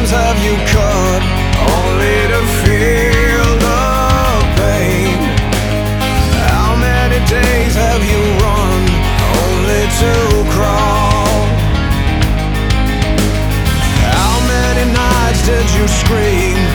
times have you cut only to feel the pain? How many days have you run only to crawl? How many nights did you scream?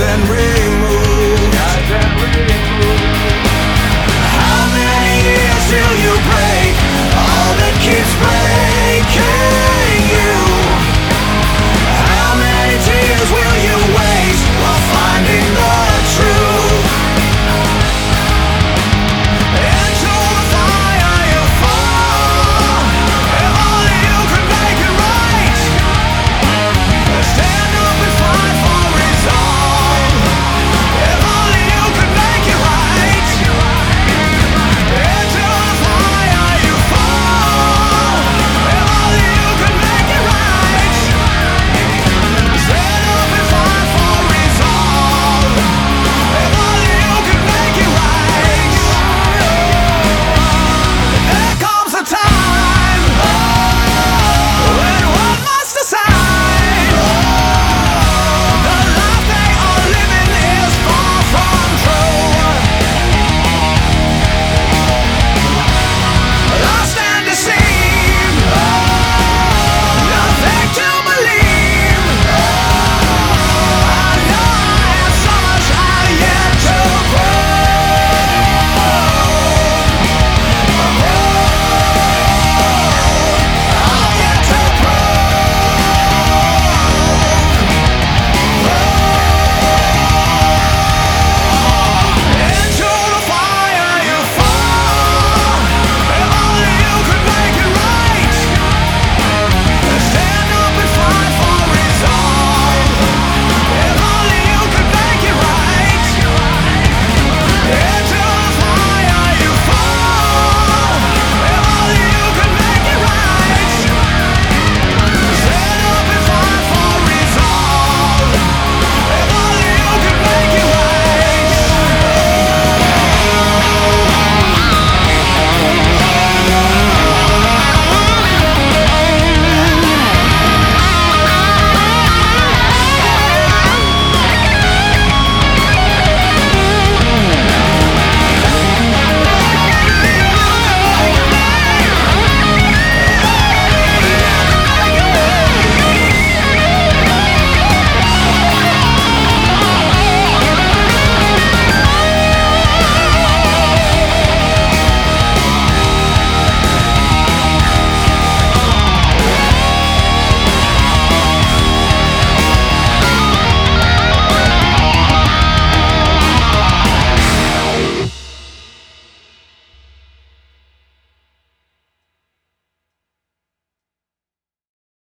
and